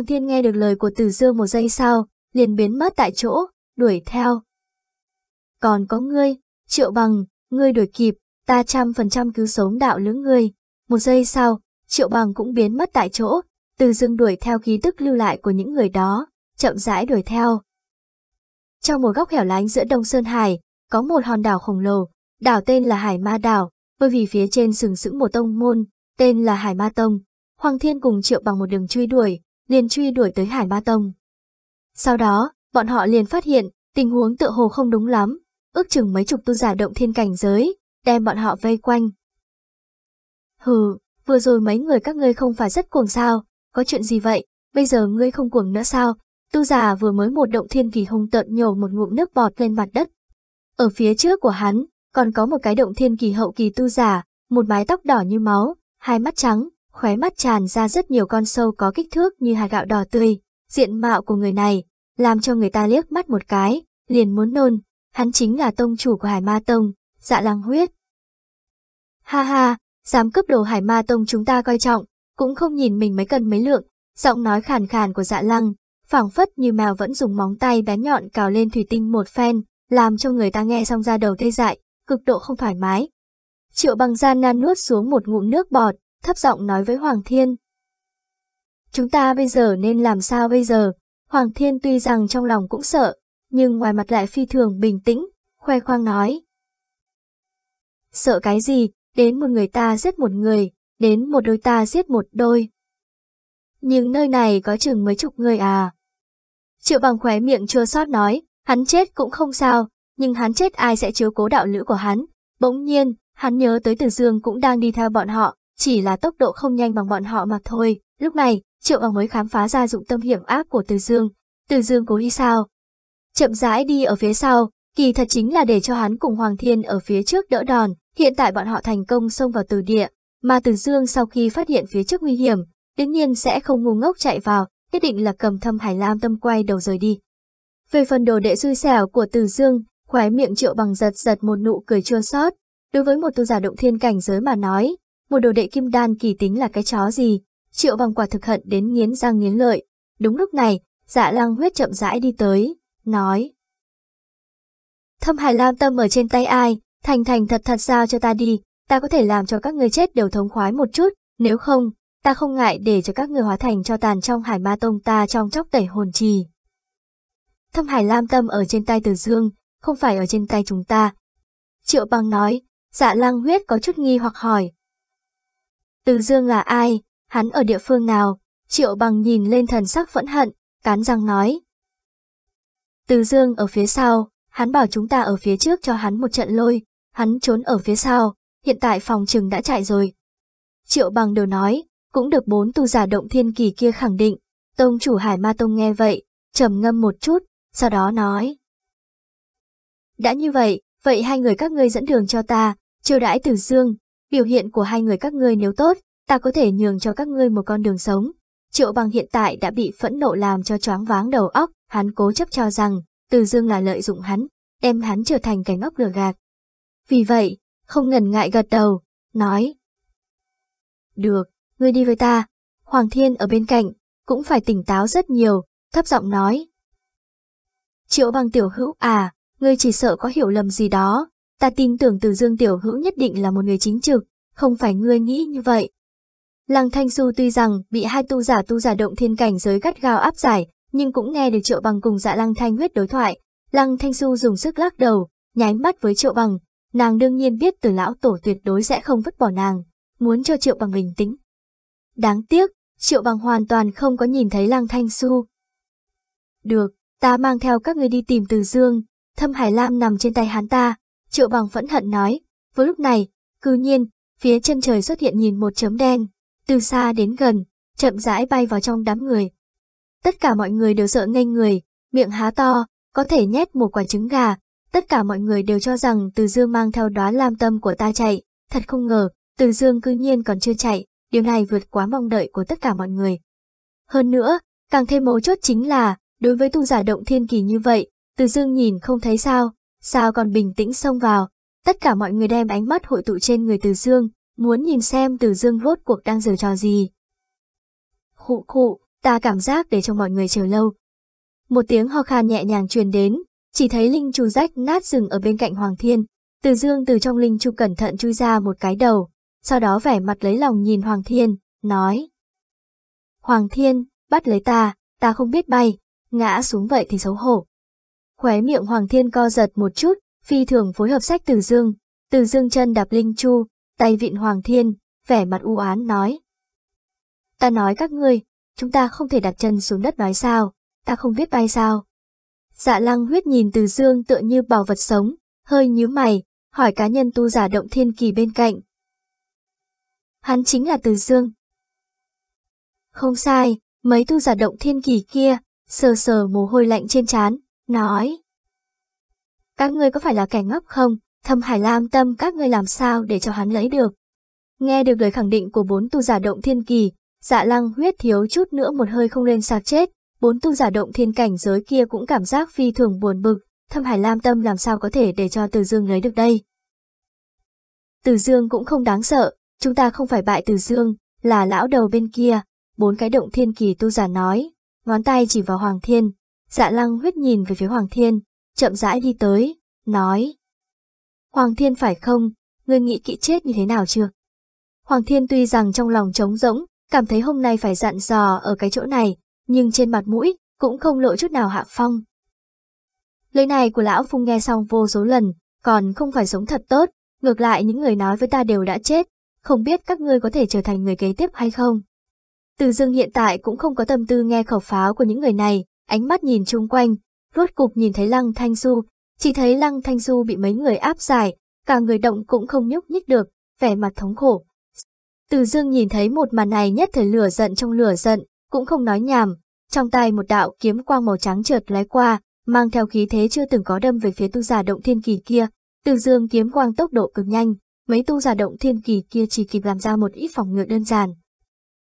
Hoàng Thiên nghe được lời của Từ Dương một giây sau, liền biến mất tại chỗ, đuổi theo. Còn có ngươi, Triệu Bằng, ngươi đuổi kịp, ta trăm phần trăm cứu sống đạo lưỡng ngươi. Một giây sau, Triệu Bằng cũng biến mất tại chỗ, Từ Dương đuổi theo khí tức lưu lại của những người đó, chậm rãi đuổi theo. Trong một góc hẻo lánh giữa Đông Sơn Hải, có một hòn đảo khổng lồ, đảo tên là Hải Ma Đảo, bởi vì phía trên sừng sững một tông môn, tên là Hải Ma Tông. Hoàng Thiên cùng Triệu bằng một đường truy đuổi, liền truy đuổi tới Hải ba Tông. Sau đó, bọn họ liền phát hiện, tình huống tựa hồ không đúng lắm, ước chừng mấy chục tu giả động thiên cảnh giới, đem bọn họ vây quanh. Hừ, vừa rồi mấy người các ngươi không phải rất cuồng sao, có chuyện gì vậy, bây giờ ngươi không cuồng nữa sao, tu giả vừa mới một động thiên kỳ hung tợn nhổ một ngụm nước bọt lên mặt đất. Ở phía trước của hắn, còn có một cái động thiên kỳ hậu kỳ tu giả, một mái tóc đỏ như máu, hai mắt trắng, khóe mắt tràn ra rất nhiều con sâu có kích thước như hạt gạo đỏ tươi, diện mạo của người này, làm cho người ta liếc mắt một cái, liền muốn nôn, hắn chính là tông chủ của Hải Ma Tông, dạ lăng huyết. Ha ha, dám cướp đồ Hải Ma Tông chúng ta coi trọng, cũng không nhìn mình mấy cân mấy lượng, giọng nói khàn khàn của dạ lăng, phảng phất như mèo vẫn dùng móng tay bén nhọn cào lên thủy tinh một phen, làm cho người ta nghe xong ra đầu tê dại, cực độ không thoải mái. Triệu bằng gian nan nuốt xuống một ngụm nước bọt, thấp giọng nói với Hoàng Thiên. Chúng ta bây giờ nên làm sao bây giờ? Hoàng Thiên tuy rằng trong lòng cũng sợ, nhưng ngoài mặt lại phi thường bình tĩnh, khoe khoang nói. Sợ cái gì, đến một người ta giết một người, đến một đôi ta giết một đôi. Nhưng nơi này có chừng mấy chục người à. Triệu bằng khóe miệng chua sót nói, hắn chết cũng không sao, nhưng hắn chết ai sẽ chiếu cố đạo lữ của hắn. Bỗng nhiên, hắn nhớ tới Từ Dương cũng đang đi theo bọn họ, chỉ là tốc độ không nhanh bằng bọn họ mà thôi. Lúc này, Triệu bằng mới khám phá ra dụng tâm hiểm ác của Từ Dương. Từ Dương cố ý sao? Chậm rãi đi ở phía sau, kỳ thật chính là để cho hắn cùng Hoàng Thiên ở phía trước đỡ đòn. Hiện tại bọn họ thành công xông vào từ địa, mà Từ Dương sau khi phát hiện phía trước nguy hiểm, đương nhiên sẽ không ngu ngốc chạy vào, nhất định là cầm thâm hải lam tâm quay đầu rời đi. Về phần đồ đệ xui xẻo của Từ Dương, khóe miệng triệu bằng giật giật một nụ cười chua xót. Đối với một tu giả động thiên cảnh giới mà nói, một đồ đệ kim đan kỳ tính là cái chó gì, triệu bằng quả thực hận đến nghiến răng nghiến lợi. Đúng lúc này, dạ lăng huyết chậm rãi đi tới, nói. Thâm hải lam tâm ở trên tay ai, thành thành thật thật sao cho ta đi, ta có thể làm cho các người chết đều thống khoái một chút, nếu không, ta không ngại để cho các người hóa thành cho tàn trong hải ma tông ta trong chốc tẩy hồn trì. Thâm hải lam tâm ở trên tay từ dương, không phải ở trên tay chúng ta. Triệu bằng nói, dạ lăng huyết có chút nghi hoặc hỏi. Từ dương là ai, hắn ở địa phương nào? Triệu bằng nhìn lên thần sắc phẫn hận, cán răng nói. Từ dương ở phía sau, hắn bảo chúng ta ở phía trước cho hắn một trận lôi, hắn trốn ở phía sau, hiện tại phòng trừng đã chạy rồi. Triệu bằng đều nói, cũng được bốn tu giả động thiên kỳ kia khẳng định. Tông chủ Hải Ma Tông nghe vậy, trầm ngâm một chút, sau đó nói. Đã như vậy, vậy hai người các ngươi dẫn đường cho ta, chiêu đãi Tử Dương, biểu hiện của hai người các ngươi nếu tốt, ta có thể nhường cho các ngươi một con đường sống. Triệu bằng hiện tại đã bị phẫn nộ làm cho choáng váng đầu óc, hắn cố chấp cho rằng, Từ Dương là lợi dụng hắn, đem hắn trở thành cái ngốc lừa gạt. Vì vậy, không ngần ngại gật đầu, nói. Được, ngươi đi với ta. Hoàng Thiên ở bên cạnh, cũng phải tỉnh táo rất nhiều, thấp giọng nói. Triệu bằng tiểu hữu à, ngươi chỉ sợ có hiểu lầm gì đó, ta tin tưởng từ dương tiểu hữu nhất định là một người chính trực, không phải ngươi nghĩ như vậy. Lăng Thanh Xu tuy rằng bị hai tu giả tu giả động thiên cảnh giới gắt gao áp giải, nhưng cũng nghe được Triệu Bằng cùng dạ Lăng Thanh huyết đối thoại. Lăng Thanh Xu dùng sức lắc đầu, nháy mắt với Triệu Bằng, nàng đương nhiên biết từ lão tổ tuyệt đối sẽ không vứt bỏ nàng, muốn cho Triệu Bằng bình tĩnh. Đáng tiếc, Triệu Bằng hoàn toàn không có nhìn thấy Lăng Thanh Xu. Được, ta mang theo các người đi tìm Từ Dương, thâm hải lam nằm trên tay hắn ta, Triệu Bằng phẫn hận nói. Với lúc này, cư nhiên, phía chân trời xuất hiện nhìn một chấm đen, từ xa đến gần, chậm rãi bay vào trong đám người. Tất cả mọi người đều sợ ngây người, miệng há to, có thể nhét một quả trứng gà. Tất cả mọi người đều cho rằng Từ Dương mang theo đóa lam tâm của ta chạy, thật không ngờ, Từ Dương cư nhiên còn chưa chạy, điều này vượt quá mong đợi của tất cả mọi người. Hơn nữa, càng thêm mấu chốt chính là, đối với tu giả động thiên kỳ như vậy, Từ Dương nhìn không thấy sao, sao còn bình tĩnh xông vào. Tất cả mọi người đem ánh mắt hội tụ trên người Từ Dương, muốn nhìn xem Từ Dương rốt cuộc đang giở trò gì. Khụ khụ, ta cảm giác để cho mọi người chờ lâu. Một tiếng ho khan nhẹ nhàng truyền đến, chỉ thấy linh chu rách nát rừng ở bên cạnh Hoàng Thiên. Từ dương từ trong linh chu cẩn thận chui ra một cái đầu, sau đó vẻ mặt lấy lòng nhìn Hoàng Thiên, nói. Hoàng Thiên, bắt lấy ta, ta không biết bay, ngã xuống vậy thì xấu hổ. Khóe miệng Hoàng Thiên co giật một chút, phi thường phối hợp sách Từ Dương, Từ Dương chân đạp linh chu, tay vịn Hoàng Thiên, vẻ mặt u án nói. Ta nói các ngươi, chúng ta không thể đặt chân xuống đất nói sao, ta không biết bay sao. Dạ lăng huyết nhìn Từ Dương tựa như bảo vật sống, hơi nhíu mày, hỏi cá nhân tu giả động thiên kỳ bên cạnh. Hắn chính là Từ Dương. Không sai, mấy tu giả động thiên kỳ kia, sờ sờ mồ hôi lạnh trên trán, nói. Các ngươi có phải là kẻ ngốc không? Thâm Hải Lam tâm các ngươi làm sao để cho hắn lấy được? Nghe được lời khẳng định của bốn tu giả động thiên kỳ, dạ lăng huyết thiếu chút nữa một hơi không lên sạc chết, bốn tu giả động thiên cảnh giới kia cũng cảm giác phi thường buồn bực, thâm hải lam tâm làm sao có thể để cho Từ Dương lấy được đây. Từ Dương cũng không đáng sợ, chúng ta không phải bại Từ Dương, là lão đầu bên kia, bốn cái động thiên kỳ tu giả nói, ngón tay chỉ vào Hoàng Thiên, dạ lăng huyết nhìn về phía Hoàng Thiên, chậm rãi đi tới, nói. Hoàng Thiên phải không, ngươi nghĩ kỹ chết như thế nào chưa? Hoàng Thiên tuy rằng trong lòng trống rỗng, cảm thấy hôm nay phải dặn dò ở cái chỗ này, nhưng trên mặt mũi cũng không lộ chút nào hạ phong. Lời này của lão Phung nghe xong vô số lần, còn không phải sống thật tốt, ngược lại những người nói với ta đều đã chết, không biết các ngươi có thể trở thành người kế tiếp hay không. Từ dương hiện tại cũng không có tâm tư nghe khẩu pháo của những người này, ánh mắt nhìn chung quanh, rốt cục nhìn thấy Lăng Thanh Du, chỉ thấy Lăng Thanh Du bị mấy người áp giải, cả người động cũng không nhúc nhích được, vẻ mặt thống khổ. Từ dương nhìn thấy một màn này nhất thời lửa giận trong lửa giận, cũng không nói nhảm, trong tay một đạo kiếm quang màu trắng trượt lái qua, mang theo khí thế chưa từng có đâm về phía tu giả động thiên kỳ kia. Từ dương kiếm quang tốc độ cực nhanh, mấy tu giả động thiên kỳ kia chỉ kịp làm ra một ít phòng ngự đơn giản.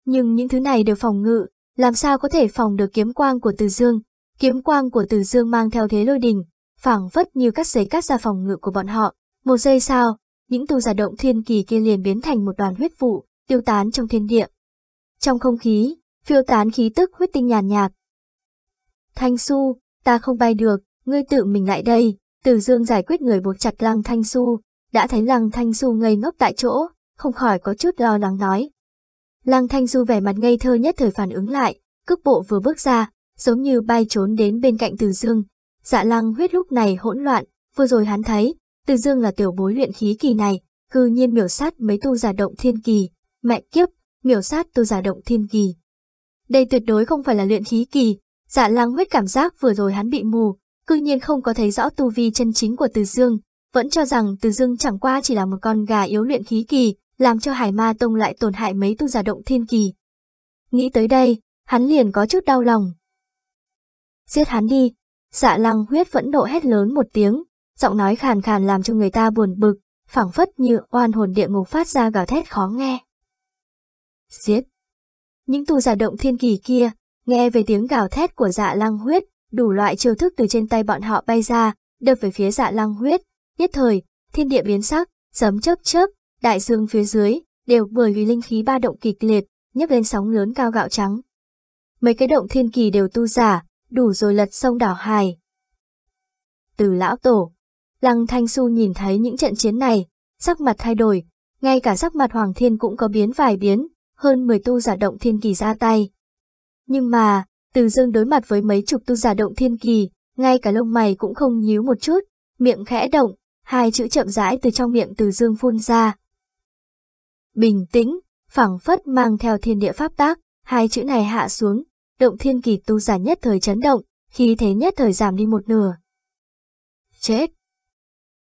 Nhưng những thứ này đều phòng ngự, làm sao có thể phòng được kiếm quang của Từ Dương? Kiếm quang của Từ Dương mang theo thế lôi đình, phảng phất như cắt giấy cắt ra phòng ngự của bọn họ. Một giây sau, những tu giả động thiên kỳ kia liền biến thành một đoàn huyết vụ, tiêu tán trong thiên địa. Trong không khí, phiêu tán khí tức huyết tinh nhàn nhạt. Thanh Su, ta không bay được, ngươi tự mình lại đây, Từ Dương giải quyết người buộc chặt Lăng Thanh Su, đã thấy Lăng Thanh Xu ngây ngốc tại chỗ, không khỏi có chút lo lắng nói. Lăng Thanh Du vẻ mặt ngây thơ nhất thời phản ứng lại, cước bộ vừa bước ra, giống như bay trốn đến bên cạnh Từ Dương. Dạ Lăng huyết lúc này hỗn loạn, vừa rồi hắn thấy, Từ Dương là tiểu bối luyện khí kỳ này, cư nhiên miểu sát mấy tu giả động thiên kỳ, mẹ kiếp, miểu sát tu giả động thiên kỳ. Đây tuyệt đối không phải là luyện khí kỳ, dạ lăng huyết cảm giác vừa rồi hắn bị mù, cư nhiên không có thấy rõ tu vi chân chính của Từ Dương, vẫn cho rằng Từ Dương chẳng qua chỉ là một con gà yếu luyện khí kỳ, làm cho Hải Ma Tông lại tổn hại mấy tu giả động thiên kỳ. Nghĩ tới đây, hắn liền có chút đau lòng. Giết hắn đi, dạ lăng huyết vẫn nộ hét lớn một tiếng, giọng nói khàn khàn làm cho người ta buồn bực, phảng phất như oan hồn địa ngục phát ra gào thét khó nghe. Giết! Những tu giả động thiên kỳ kia, nghe về tiếng gào thét của dạ lăng huyết, đủ loại chiêu thức từ trên tay bọn họ bay ra, đập về phía dạ lăng huyết, nhất thời, thiên địa biến sắc, sấm chớp chớp, đại dương phía dưới, đều bởi vì linh khí ba động kịch liệt, nhấc lên sóng lớn cao gạo trắng. Mấy cái động thiên kỳ đều tu giả, đủ rồi lật sông đảo hài. Từ lão tổ, Lăng Thanh Su nhìn thấy những trận chiến này, sắc mặt thay đổi, ngay cả sắc mặt Hoàng Thiên cũng có biến vài biến, hơn 10 tu giả động thiên kỳ ra tay. Nhưng mà, từ dương đối mặt với mấy chục tu giả động thiên kỳ, ngay cả lông mày cũng không nhíu một chút, miệng khẽ động, hai chữ chậm rãi từ trong miệng từ dương phun ra, bình tĩnh, phẳng phất mang theo thiên địa pháp tác, hai chữ này hạ xuống, động thiên kỳ tu giả nhất thời chấn động, khí thế nhất thời giảm đi một nửa. Chết!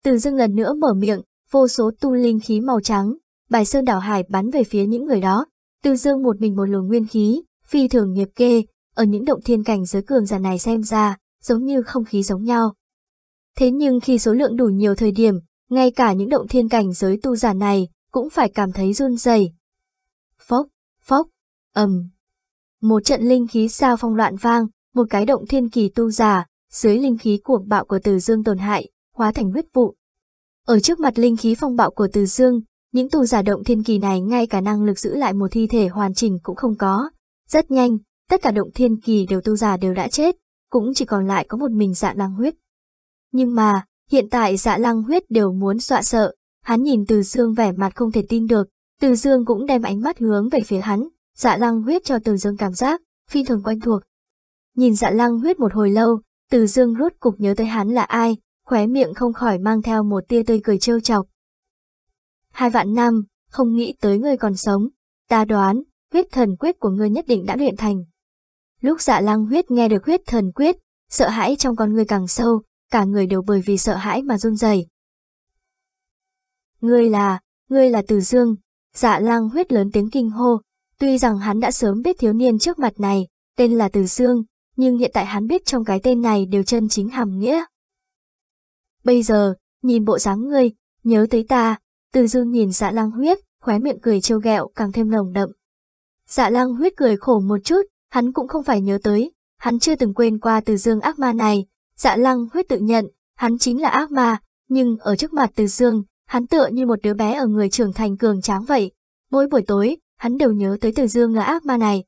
Từ dưng lần nữa mở miệng, vô số tu linh khí màu trắng, bài sơn đảo hải bắn về phía những người đó, từ dương một mình một luồng nguyên khí, phi thường nghiệp kê, ở những động thiên cảnh giới cường giả này xem ra, giống như không khí giống nhau. Thế nhưng khi số lượng đủ nhiều thời điểm, ngay cả những động thiên cảnh giới tu giả này cũng phải cảm thấy run rẩy. Phốc, phốc, ầm. Một trận linh khí sao phong loạn vang, một cái động thiên kỳ tu giả, dưới linh khí cuồng bạo của Từ Dương tổn hại, hóa thành huyết vụ. Ở trước mặt linh khí phong bạo của Từ Dương, những tu giả động thiên kỳ này ngay cả năng lực giữ lại một thi thể hoàn chỉnh cũng không có. Rất nhanh, tất cả động thiên kỳ đều tu giả đều đã chết, cũng chỉ còn lại có một mình dạ lăng huyết. Nhưng mà, hiện tại dạ lăng huyết đều muốn dọa sợ, hắn nhìn từ dương vẻ mặt không thể tin được, từ dương cũng đem ánh mắt hướng về phía hắn, dạ lăng huyết cho từ dương cảm giác, phi thường quen thuộc. Nhìn dạ lăng huyết một hồi lâu, từ dương rốt cục nhớ tới hắn là ai, khóe miệng không khỏi mang theo một tia tươi cười trêu chọc. Hai vạn năm, không nghĩ tới ngươi còn sống, ta đoán, huyết thần quyết của ngươi nhất định đã luyện thành. Lúc dạ lăng huyết nghe được huyết thần quyết, sợ hãi trong con người càng sâu, cả người đều bởi vì sợ hãi mà run rẩy. Ngươi là, ngươi là Từ Dương, dạ Lang huyết lớn tiếng kinh hô, tuy rằng hắn đã sớm biết thiếu niên trước mặt này, tên là Từ Dương, nhưng hiện tại hắn biết trong cái tên này đều chân chính hàm nghĩa. Bây giờ, nhìn bộ dáng ngươi, nhớ tới ta, Từ Dương nhìn dạ Lang huyết, khóe miệng cười trêu ghẹo càng thêm nồng đậm. Dạ Lang huyết cười khổ một chút, hắn cũng không phải nhớ tới, hắn chưa từng quên qua từ dương ác ma này, dạ lăng huyết tự nhận, hắn chính là ác ma, nhưng ở trước mặt từ dương, hắn tựa như một đứa bé ở người trưởng thành cường tráng vậy. Mỗi buổi tối, hắn đều nhớ tới từ dương là ác ma này.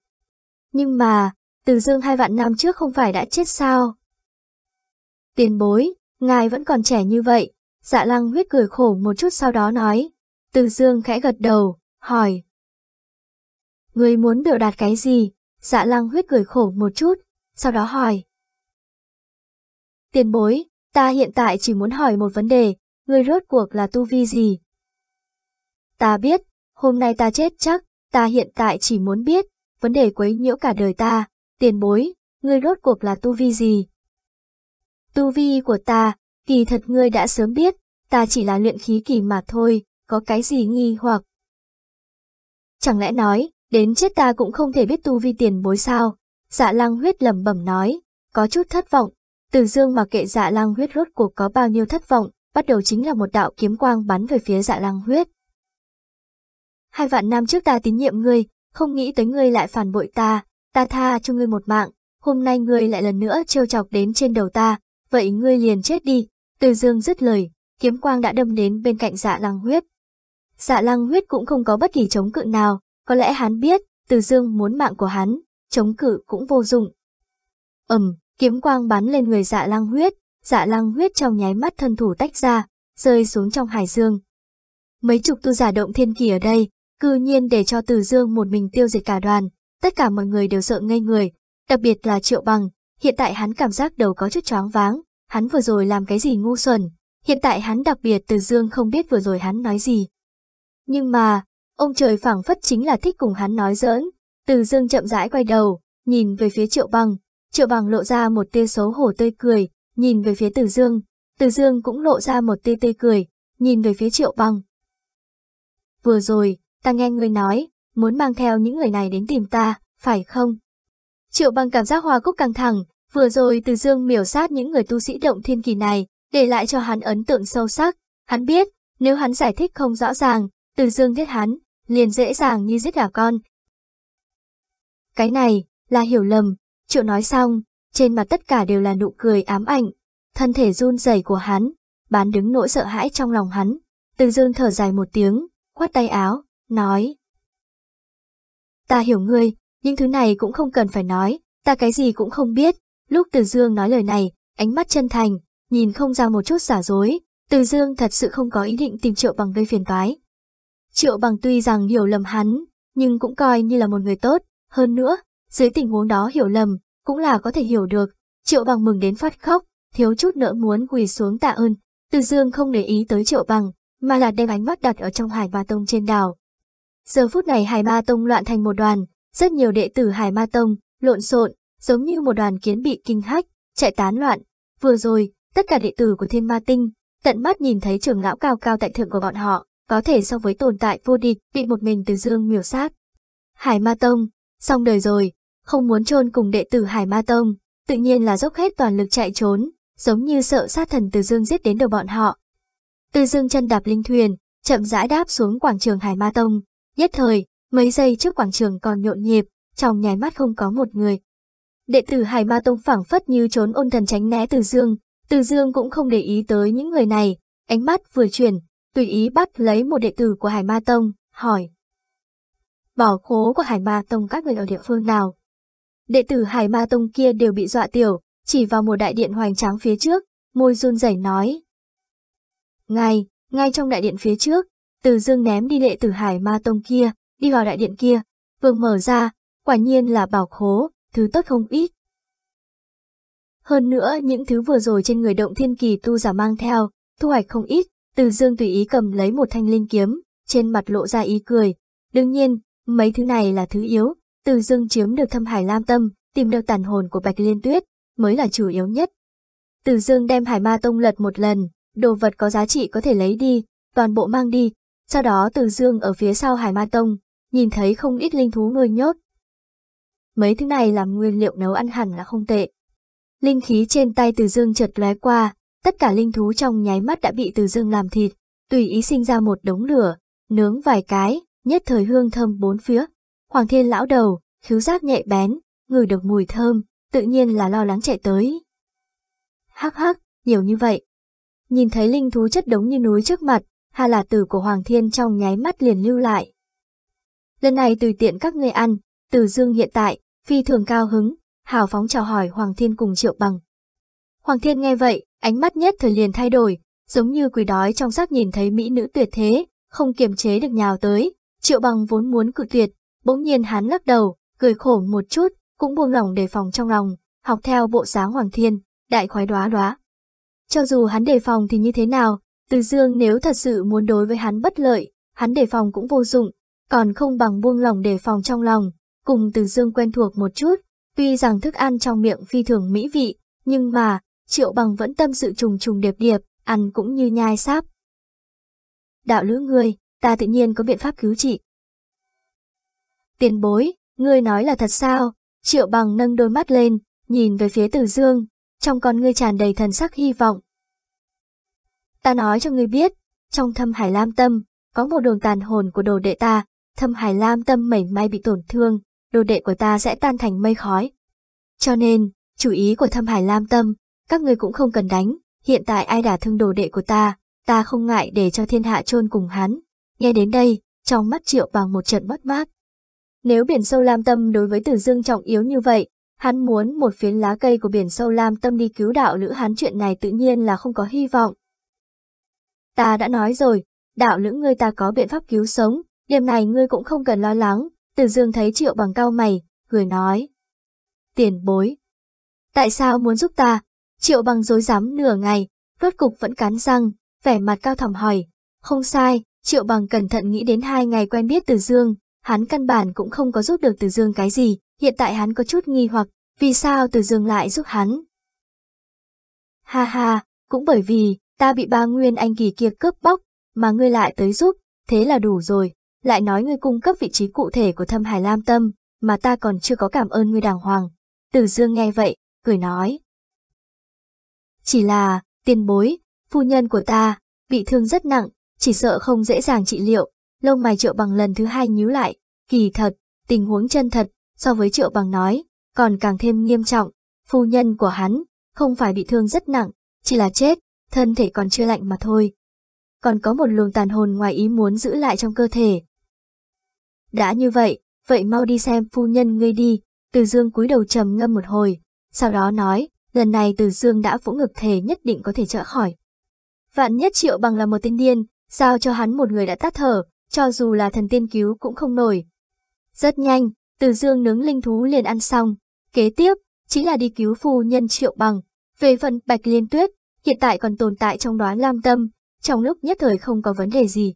Nhưng mà, từ dương hai vạn năm trước không phải đã chết sao? Tiền bối, ngài vẫn còn trẻ như vậy, dạ lăng huyết cười khổ một chút sau đó nói. Từ dương khẽ gật đầu, hỏi. Người muốn biểu đạt cái gì? Dạ lăng huyết cười khổ một chút, sau đó hỏi. Tiền bối, ta hiện tại chỉ muốn hỏi một vấn đề, người rốt cuộc là tu vi gì? Ta biết, hôm nay ta chết chắc, ta hiện tại chỉ muốn biết, vấn đề quấy nhiễu cả đời ta, tiền bối, người rốt cuộc là tu vi gì? Tu vi của ta, kỳ thật ngươi đã sớm biết, ta chỉ là luyện khí kỳ mà thôi, có cái gì nghi hoặc? Chẳng lẽ nói, Đến chết ta cũng không thể biết tu vi tiền bối sao. Dạ lăng huyết lẩm bẩm nói, có chút thất vọng. Từ dương mà kệ dạ lăng huyết rốt cuộc có bao nhiêu thất vọng, bắt đầu chính là một đạo kiếm quang bắn về phía dạ lăng huyết. Hai vạn năm trước ta tín nhiệm ngươi, không nghĩ tới ngươi lại phản bội ta, ta tha cho ngươi một mạng, hôm nay ngươi lại lần nữa trêu chọc đến trên đầu ta, vậy ngươi liền chết đi. Từ dương dứt lời, kiếm quang đã đâm đến bên cạnh dạ lăng huyết. Dạ lăng huyết cũng không có bất kỳ chống cự nào, có lẽ hắn biết, Từ Dương muốn mạng của hắn, chống cự cũng vô dụng. Ầm, kiếm quang bắn lên người dạ lăng huyết, dạ lăng huyết trong nháy mắt thân thủ tách ra, rơi xuống trong hải dương. Mấy chục tu giả động thiên kỳ ở đây, cư nhiên để cho Từ Dương một mình tiêu diệt cả đoàn, tất cả mọi người đều sợ ngây người, đặc biệt là Triệu Bằng, hiện tại hắn cảm giác đầu có chút choáng váng, hắn vừa rồi làm cái gì ngu xuẩn, hiện tại hắn đặc biệt Từ Dương không biết vừa rồi hắn nói gì. Nhưng mà, Ông trời phảng phất chính là thích cùng hắn nói giỡn. Từ dương chậm rãi quay đầu, nhìn về phía triệu bằng. Triệu bằng lộ ra một tia xấu hổ tươi cười, nhìn về phía từ dương. Từ dương cũng lộ ra một tia tươi cười, nhìn về phía triệu bằng. Vừa rồi, ta nghe người nói, muốn mang theo những người này đến tìm ta, phải không? Triệu bằng cảm giác hoa cúc căng thẳng, vừa rồi từ dương miểu sát những người tu sĩ động thiên kỳ này, để lại cho hắn ấn tượng sâu sắc. Hắn biết, nếu hắn giải thích không rõ ràng, từ dương giết hắn, liền dễ dàng như giết gà con. Cái này, là hiểu lầm, triệu nói xong, trên mặt tất cả đều là nụ cười ám ảnh, thân thể run rẩy của hắn, bán đứng nỗi sợ hãi trong lòng hắn. Từ dương thở dài một tiếng, khoát tay áo, nói. Ta hiểu ngươi, những thứ này cũng không cần phải nói, ta cái gì cũng không biết. Lúc Từ Dương nói lời này, ánh mắt chân thành, nhìn không ra một chút giả dối. Từ Dương thật sự không có ý định tìm triệu bằng gây phiền toái. Triệu bằng tuy rằng hiểu lầm hắn, nhưng cũng coi như là một người tốt, hơn nữa, dưới tình huống đó hiểu lầm, cũng là có thể hiểu được. Triệu bằng mừng đến phát khóc, thiếu chút nữa muốn quỳ xuống tạ ơn. Từ dương không để ý tới triệu bằng, mà là đem ánh mắt đặt ở trong hải ma tông trên đảo. Giờ phút này hải ma tông loạn thành một đoàn, rất nhiều đệ tử hải ma tông, lộn xộn, giống như một đoàn kiến bị kinh hách, chạy tán loạn. Vừa rồi, tất cả đệ tử của thiên ma tinh, tận mắt nhìn thấy trưởng lão cao cao tại thượng của bọn họ, có thể so với tồn tại vô địch bị một mình từ dương miểu sát. Hải Ma Tông, xong đời rồi, không muốn chôn cùng đệ tử Hải Ma Tông, tự nhiên là dốc hết toàn lực chạy trốn, giống như sợ sát thần từ dương giết đến đầu bọn họ. Từ dương chân đạp linh thuyền, chậm rãi đáp xuống quảng trường Hải Ma Tông, nhất thời, mấy giây trước quảng trường còn nhộn nhịp, trong nháy mắt không có một người. Đệ tử Hải Ma Tông phảng phất như trốn ôn thần tránh né Từ Dương, Từ Dương cũng không để ý tới những người này, ánh mắt vừa chuyển, tùy ý bắt lấy một đệ tử của Hải Ma Tông, hỏi. Bảo khố của Hải Ma Tông các người ở địa phương nào? Đệ tử Hải Ma Tông kia đều bị dọa tiểu, chỉ vào một đại điện hoành tráng phía trước, môi run rẩy nói. Ngay, ngay trong đại điện phía trước, Từ Dương ném đi đệ tử Hải Ma Tông kia, đi vào đại điện kia, vương mở ra, quả nhiên là bảo khố, thứ tốt không ít. Hơn nữa những thứ vừa rồi trên người động thiên kỳ tu giả mang theo, thu hoạch không ít, Từ Dương tùy ý cầm lấy một thanh linh kiếm, trên mặt lộ ra ý cười. Đương nhiên, mấy thứ này là thứ yếu, từ Dương chiếm được thâm hải lam tâm, tìm được tàn hồn của Bạch Liên Tuyết, mới là chủ yếu nhất. Từ Dương đem hải ma tông lật một lần, đồ vật có giá trị có thể lấy đi, toàn bộ mang đi. Sau đó Từ Dương ở phía sau hải ma tông, nhìn thấy không ít linh thú nuôi nhốt. Mấy thứ này làm nguyên liệu nấu ăn hẳn là không tệ. Linh khí trên tay Từ Dương chợt lóe qua, tất cả linh thú trong nháy mắt đã bị Từ Dương làm thịt, tùy ý sinh ra một đống lửa, nướng vài cái, nhất thời hương thơm bốn phía. Hoàng thiên lão đầu, khứu giác nhạy bén, ngửi được mùi thơm, tự nhiên là lo lắng chạy tới. Hắc hắc, nhiều như vậy. Nhìn thấy linh thú chất đống như núi trước mặt, hà là tử của Hoàng Thiên trong nháy mắt liền lưu lại. Lần này tùy tiện các ngươi ăn, Từ Dương hiện tại, phi thường cao hứng, hào phóng chào hỏi Hoàng Thiên cùng Triệu Bằng. Hoàng Thiên nghe vậy, ánh mắt nhất thời liền thay đổi, giống như quỷ đói trong sắc nhìn thấy mỹ nữ tuyệt thế, không kiềm chế được nhào tới. Triệu Bằng vốn muốn cự tuyệt, bỗng nhiên hắn lắc đầu, cười khổ một chút, cũng buông lỏng đề phòng trong lòng, học theo bộ dáng Hoàng Thiên, đại khoái đoá đoá. Cho dù hắn đề phòng thì như thế nào, Từ Dương nếu thật sự muốn đối với hắn bất lợi, hắn đề phòng cũng vô dụng, còn không bằng buông lỏng đề phòng trong lòng, cùng Từ Dương quen thuộc một chút, tuy rằng thức ăn trong miệng phi thường mỹ vị, nhưng mà, Triệu Bằng vẫn tâm sự trùng trùng điệp điệp, ăn cũng như nhai sáp. Đạo lữ ngươi, ta tự nhiên có biện pháp cứu trị. Tiền bối, ngươi nói là thật sao? Triệu Bằng nâng đôi mắt lên, nhìn về phía Từ Dương, trong con ngươi tràn đầy thần sắc hy vọng. Ta nói cho ngươi biết, trong thâm hải lam tâm, có một đường tàn hồn của đồ đệ ta, thâm hải lam tâm mảy may bị tổn thương, đồ đệ của ta sẽ tan thành mây khói. Cho nên, chủ ý của thâm hải lam tâm, các ngươi cũng không cần đánh, hiện tại ai đả thương đồ đệ của ta, ta không ngại để cho thiên hạ chôn cùng hắn. Nghe đến đây, trong mắt triệu bằng một trận mất mát. Nếu biển sâu lam tâm đối với tử dương trọng yếu như vậy, hắn muốn một phiến lá cây của biển sâu lam tâm đi cứu đạo lữ hắn chuyện này tự nhiên là không có hy vọng. Ta đã nói rồi, đạo lữ ngươi ta có biện pháp cứu sống, điểm này ngươi cũng không cần lo lắng, tử dương thấy triệu bằng cao mày, cười nói. Tiền bối. Tại sao muốn giúp ta? Triệu bằng dối dám nửa ngày, rốt cục vẫn cắn răng, vẻ mặt cao thỏm hỏi. Không sai, triệu bằng cẩn thận nghĩ đến hai ngày quen biết từ dương, hắn căn bản cũng không có giúp được từ dương cái gì, hiện tại hắn có chút nghi hoặc, vì sao từ dương lại giúp hắn. Ha ha, cũng bởi vì, ta bị ba nguyên anh kỳ kia cướp bóc, mà ngươi lại tới giúp, thế là đủ rồi, lại nói ngươi cung cấp vị trí cụ thể của thâm hải lam tâm, mà ta còn chưa có cảm ơn ngươi đàng hoàng. Từ dương nghe vậy, cười nói. Chỉ là, tiền bối, phu nhân của ta, bị thương rất nặng, chỉ sợ không dễ dàng trị liệu, lông mày triệu bằng lần thứ hai nhíu lại, kỳ thật, tình huống chân thật, so với triệu bằng nói, còn càng thêm nghiêm trọng, phu nhân của hắn, không phải bị thương rất nặng, chỉ là chết, thân thể còn chưa lạnh mà thôi. Còn có một luồng tàn hồn ngoài ý muốn giữ lại trong cơ thể. Đã như vậy, vậy mau đi xem phu nhân ngươi đi, từ dương cúi đầu trầm ngâm một hồi, sau đó nói, lần này từ dương đã vỗ ngực thể nhất định có thể chữa khỏi. Vạn nhất triệu bằng là một tên điên, sao cho hắn một người đã tắt thở, cho dù là thần tiên cứu cũng không nổi. Rất nhanh, từ dương nướng linh thú liền ăn xong, kế tiếp, chính là đi cứu phu nhân triệu bằng. Về phần bạch liên tuyết, hiện tại còn tồn tại trong đoán lam tâm, trong lúc nhất thời không có vấn đề gì.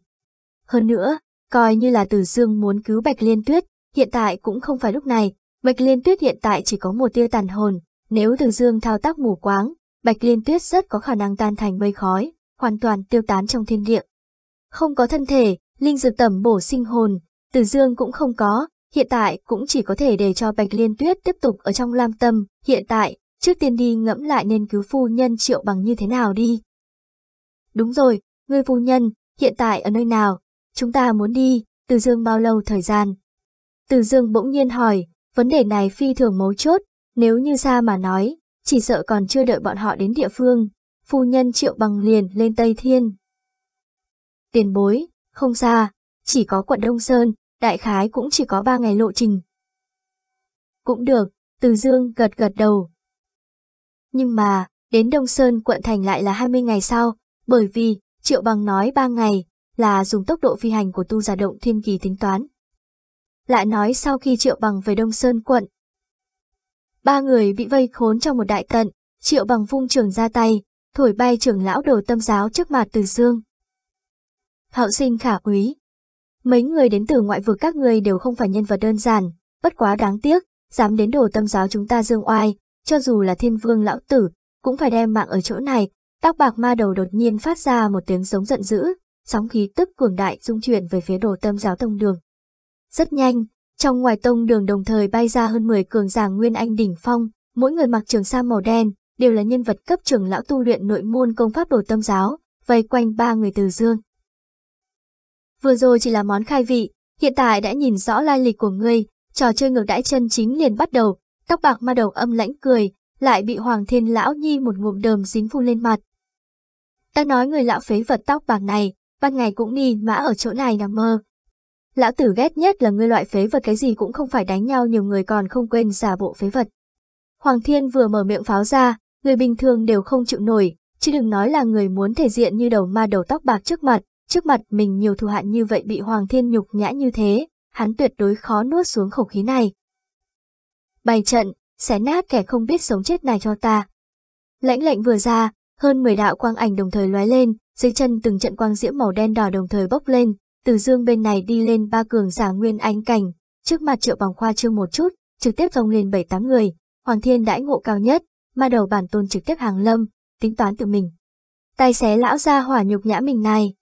Hơn nữa, coi như là từ dương muốn cứu bạch liên tuyết, hiện tại cũng không phải lúc này, bạch liên tuyết hiện tại chỉ có một tia tàn hồn, nếu từ dương thao tác mù quáng, bạch liên tuyết rất có khả năng tan thành mây khói, hoàn toàn tiêu tán trong thiên địa. Không có thân thể, linh dược tẩm bổ sinh hồn, từ dương cũng không có, hiện tại cũng chỉ có thể để cho Bạch Liên Tuyết tiếp tục ở trong lam tâm, hiện tại, trước tiên đi ngẫm lại nên cứu phu nhân triệu bằng như thế nào đi. Đúng rồi, người phu nhân, hiện tại ở nơi nào, chúng ta muốn đi, từ dương bao lâu thời gian. Từ dương bỗng nhiên hỏi, vấn đề này phi thường mấu chốt, nếu như xa mà nói, chỉ sợ còn chưa đợi bọn họ đến địa phương, phu nhân triệu bằng liền lên Tây Thiên. Tiền bối, không xa, chỉ có quận Đông Sơn, đại khái cũng chỉ có ba ngày lộ trình. Cũng được, Từ Dương gật gật đầu. Nhưng mà, đến Đông Sơn quận thành lại là 20 ngày sau, bởi vì, Triệu Bằng nói 3 ngày, là dùng tốc độ phi hành của tu giả động thiên kỳ tính toán. Lại nói sau khi Triệu Bằng về Đông Sơn quận, ba người bị vây khốn trong một đại tận, Triệu Bằng vung trường ra tay, thổi bay trưởng lão đồ tâm giáo trước mặt Từ Dương. Hậu sinh khả quý. Mấy người đến từ ngoại vực các người đều không phải nhân vật đơn giản, bất quá đáng tiếc, dám đến đồ tâm giáo chúng ta dương oai, cho dù là thiên vương lão tử, cũng phải đem mạng ở chỗ này. Tóc bạc ma đầu đột nhiên phát ra một tiếng giống giận dữ, sóng khí tức cường đại dung chuyển về phía đồ tâm giáo tông đường. Rất nhanh, trong ngoài tông đường đồng thời bay ra hơn 10 cường giả nguyên anh đỉnh phong, mỗi người mặc trường sa màu đen, đều là nhân vật cấp trưởng lão tu luyện nội môn công pháp đồ tâm giáo, vây quanh ba người từ dương. Vừa rồi chỉ là món khai vị, hiện tại đã nhìn rõ lai lịch của ngươi, trò chơi ngược đãi chân chính liền bắt đầu, tóc bạc ma đầu âm lãnh cười, lại bị Hoàng Thiên Lão Nhi một ngụm đờm dính phun lên mặt. Ta nói người lão phế vật tóc bạc này, ban ngày cũng đi mã ở chỗ này nằm mơ. Lão tử ghét nhất là người loại phế vật cái gì cũng không phải đánh nhau nhiều người còn không quên giả bộ phế vật. Hoàng Thiên vừa mở miệng pháo ra, người bình thường đều không chịu nổi, chứ đừng nói là người muốn thể diện như đầu ma đầu tóc bạc trước mặt, trước mặt mình nhiều thù hạn như vậy bị Hoàng Thiên nhục nhã như thế, hắn tuyệt đối khó nuốt xuống khẩu khí này. Bày trận, xé nát kẻ không biết sống chết này cho ta. Lãnh lệnh vừa ra, hơn 10 đạo quang ảnh đồng thời lóe lên, dưới chân từng trận quang diễm màu đen đỏ đồng thời bốc lên, từ dương bên này đi lên ba cường giả nguyên anh cảnh, trước mặt triệu bằng khoa trương một chút, trực tiếp thông lên bảy tám người, Hoàng Thiên đãi ngộ cao nhất, ma đầu bản tôn trực tiếp hàng lâm, tính toán tự mình. Tay xé lão ra hỏa nhục nhã mình này.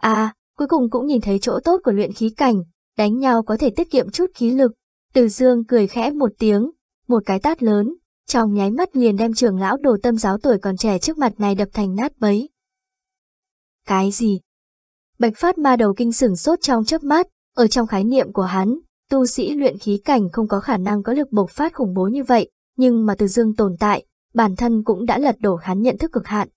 À, cuối cùng cũng nhìn thấy chỗ tốt của luyện khí cảnh, đánh nhau có thể tiết kiệm chút khí lực. Từ dương cười khẽ một tiếng, một cái tát lớn, trong nháy mắt liền đem trưởng lão đồ tâm giáo tuổi còn trẻ trước mặt này đập thành nát bấy. Cái gì? Bạch phát ma đầu kinh sửng sốt trong chớp mắt, ở trong khái niệm của hắn, tu sĩ luyện khí cảnh không có khả năng có lực bộc phát khủng bố như vậy, nhưng mà từ dương tồn tại, bản thân cũng đã lật đổ hắn nhận thức cực hạn.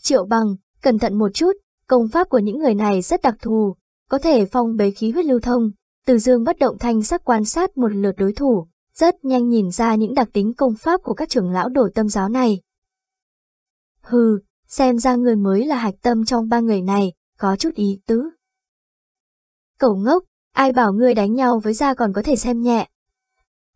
Triệu bằng, cẩn thận một chút, công pháp của những người này rất đặc thù, có thể phong bế khí huyết lưu thông. Từ dương bất động thanh sắc quan sát một lượt đối thủ, rất nhanh nhìn ra những đặc tính công pháp của các trưởng lão đổ tâm giáo này. Hừ, xem ra người mới là hạch tâm trong ba người này, có chút ý tứ. Cậu ngốc, ai bảo ngươi đánh nhau với gia còn có thể xem nhẹ.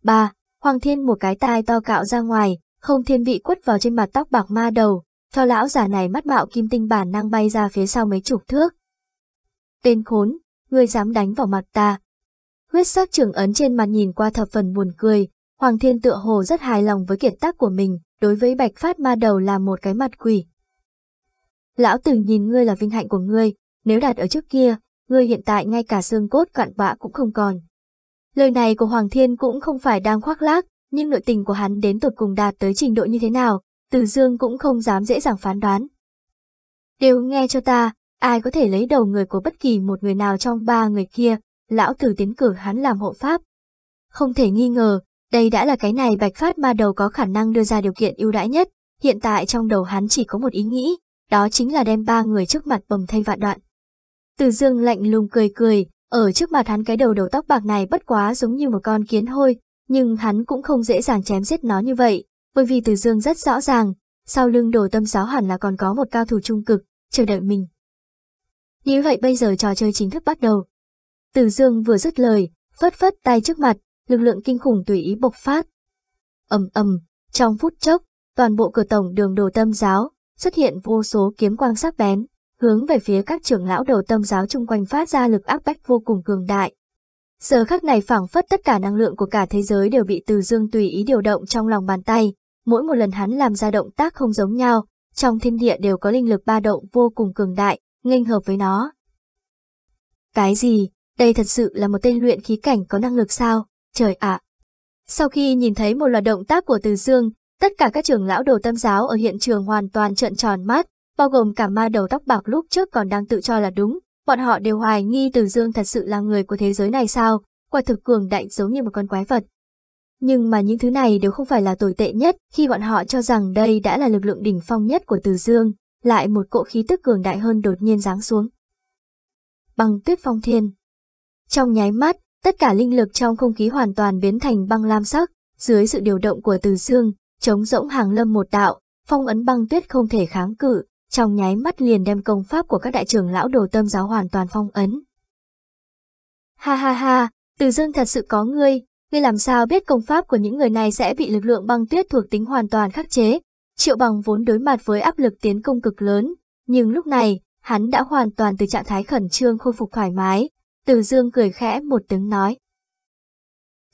Ba, Hoàng Thiên một cái tai to cạo ra ngoài, không thiên vị quất vào trên mặt tóc bạc ma đầu, cho lão giả này mắt bạo kim tinh bản năng bay ra phía sau mấy chục thước. Tên khốn, ngươi dám đánh vào mặt ta. Huyết sắc trường ấn trên mặt nhìn qua thập phần buồn cười, Hoàng Thiên tựa hồ rất hài lòng với kiệt tác của mình, đối với bạch phát ma đầu là một cái mặt quỷ. Lão tử nhìn ngươi là vinh hạnh của ngươi, nếu đạt ở trước kia, ngươi hiện tại ngay cả xương cốt cạn bã cũng không còn. Lời này của Hoàng Thiên cũng không phải đang khoác lác, nhưng nội tình của hắn đến tột cùng đạt tới trình độ như thế nào, từ Dương cũng không dám dễ dàng phán đoán. Đều nghe cho ta, ai có thể lấy đầu người của bất kỳ một người nào trong ba người kia, lão tử tiến cử hắn làm hộ pháp. Không thể nghi ngờ, đây đã là cái này bạch phát ma đầu có khả năng đưa ra điều kiện ưu đãi nhất, hiện tại trong đầu hắn chỉ có một ý nghĩ, đó chính là đem ba người trước mặt bầm thay vạn đoạn. Từ dương lạnh lùng cười cười, ở trước mặt hắn cái đầu đầu tóc bạc này bất quá giống như một con kiến hôi, nhưng hắn cũng không dễ dàng chém giết nó như vậy, bởi vì từ dương rất rõ ràng, sau lưng đồ tâm giáo hẳn là còn có một cao thủ trung cực, chờ đợi mình. Như vậy bây giờ trò chơi chính thức bắt đầu. Từ dương vừa dứt lời, phất phất tay trước mặt, lực lượng kinh khủng tùy ý bộc phát. ầm ầm, trong phút chốc, toàn bộ cửa tổng đường đồ tâm giáo, xuất hiện vô số kiếm quang sắc bén, hướng về phía các trưởng lão đồ tâm giáo chung quanh phát ra lực áp bách vô cùng cường đại. Giờ khắc này phảng phất tất cả năng lượng của cả thế giới đều bị Từ Dương tùy ý điều động trong lòng bàn tay, mỗi một lần hắn làm ra động tác không giống nhau, trong thiên địa đều có linh lực ba động vô cùng cường đại, nghênh hợp với nó. Cái gì? Đây thật sự là một tên luyện khí cảnh có năng lực sao? Trời ạ! Sau khi nhìn thấy một loạt động tác của Từ Dương, tất cả các trưởng lão đồ tâm giáo ở hiện trường hoàn toàn trợn tròn mắt, bao gồm cả ma đầu tóc bạc lúc trước còn đang tự cho là đúng, bọn họ đều hoài nghi Từ Dương thật sự là người của thế giới này sao, quả thực cường đại giống như một con quái vật. Nhưng mà những thứ này đều không phải là tồi tệ nhất khi bọn họ cho rằng đây đã là lực lượng đỉnh phong nhất của Từ Dương, lại một cỗ khí tức cường đại hơn đột nhiên giáng xuống. băng tuyết phong thiên. Trong nháy mắt, tất cả linh lực trong không khí hoàn toàn biến thành băng lam sắc, dưới sự điều động của Từ Dương, chống rỗng hàng lâm một đạo, phong ấn băng tuyết không thể kháng cự, trong nháy mắt liền đem công pháp của các đại trưởng lão đồ tâm giáo hoàn toàn phong ấn. Ha ha ha, Từ Dương thật sự có ngươi, ngươi làm sao biết công pháp của những người này sẽ bị lực lượng băng tuyết thuộc tính hoàn toàn khắc chế. Triệu bằng vốn đối mặt với áp lực tiến công cực lớn, nhưng lúc này, hắn đã hoàn toàn từ trạng thái khẩn trương khôi phục thoải mái. Từ Dương cười khẽ một tiếng nói.